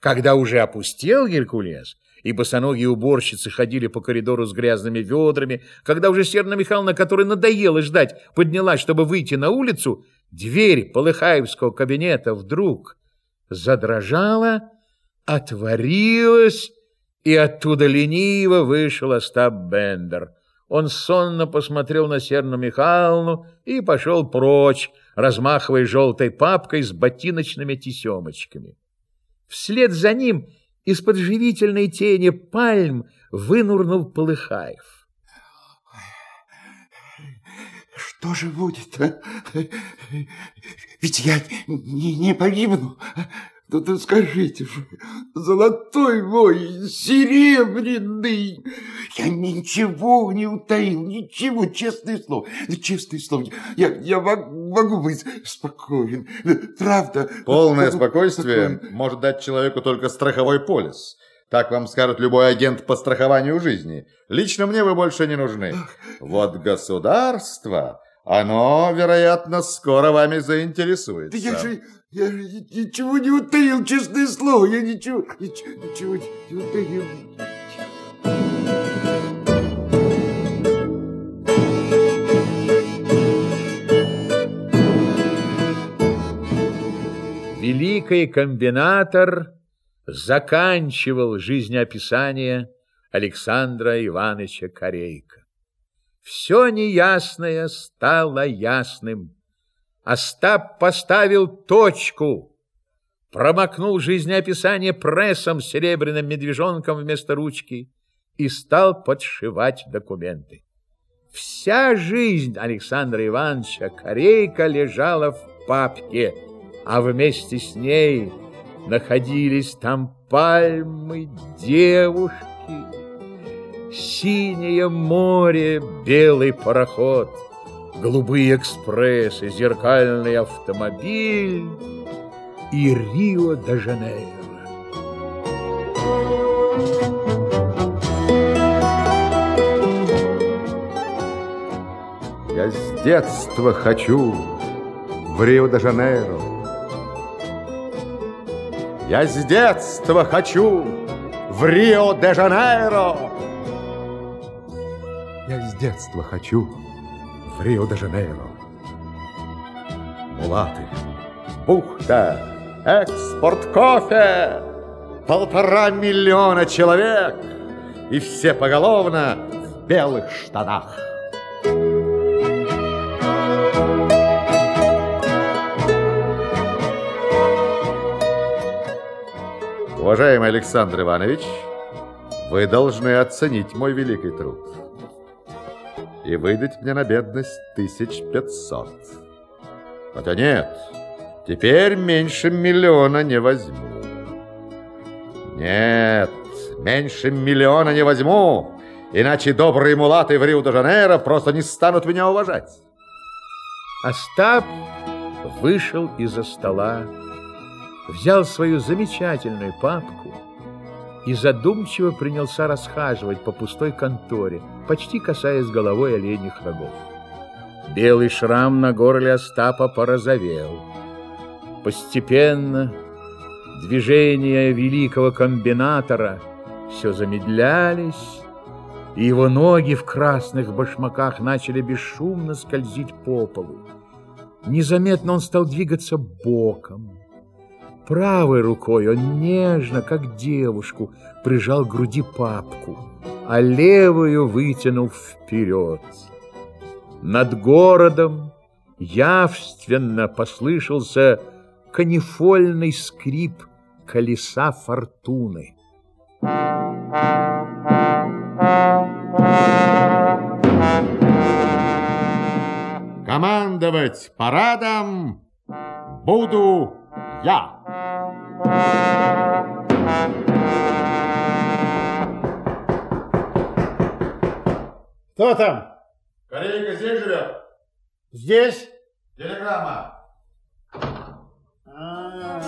Когда уже опустел Геркулес, и босоногие уборщицы ходили по коридору с грязными ведрами, когда уже Серна Михайловна, которой надоело ждать, поднялась, чтобы выйти на улицу, дверь Полыхаевского кабинета вдруг задрожала, отворилась, и оттуда лениво вышел Остап Бендер. Он сонно посмотрел на Серну Михайловну и пошел прочь, размахивая желтой папкой с ботиночными тесемочками. Вслед за ним из-под живительной тени пальм вынурнул Полыхаев. Что же будет? А? Ведь я не, не погибну. Да ты скажите же, золотой мой, серебряный, я ничего не утаил, ничего, честное слово, честное слово, я, я могу быть спокоен, правда. Полное спокойствие спокоен. может дать человеку только страховой полис. Так вам скажет любой агент по страхованию жизни. Лично мне вы больше не нужны. Вот государство, оно, вероятно, скоро вами заинтересуется. Да я же... Я ничего не утаил, честное слово. Я ничего, ничего, ничего не утаил. Великий комбинатор заканчивал жизнеописание Александра Ивановича Корейка. Все неясное стало ясным. Остап поставил точку, промокнул жизнеописание прессом с серебряным медвежонком вместо ручки и стал подшивать документы. Вся жизнь Александра Ивановича Корейка лежала в папке, а вместе с ней находились там пальмы, девушки, синее море, белый пароход — голубые экспрессы, зеркальный автомобиль и Рио-де-Жанейро. Я с детства хочу в Рио-де-Жанейро. Я с детства хочу в Рио-де-Жанейро. Я с детства хочу в Рио-де-Жанейро. Мулаты, бухта, экспорт кофе, полтора миллиона человек, и все поголовно в белых штанах. Уважаемый Александр Иванович, вы должны оценить мой великий труд и выдать мне на бедность тысяч пятьсот. Хотя нет, теперь меньше миллиона не возьму. Нет, меньше миллиона не возьму, иначе добрые мулаты в Рио-де-Жанейро просто не станут меня уважать. Остап вышел из-за стола, взял свою замечательную папку и задумчиво принялся расхаживать по пустой конторе, почти касаясь головой оленьих рогов. Белый шрам на горле Остапа порозовел. Постепенно движения великого комбинатора все замедлялись, и его ноги в красных башмаках начали бесшумно скользить по полу. Незаметно он стал двигаться боком, Правой рукой он нежно, как девушку, прижал к груди папку, а левую вытянул вперед. Над городом явственно послышался канифольный скрип колеса фортуны. Командовать парадом буду я. Кто там? Корейка здесь живет? Здесь? Телеграмма. А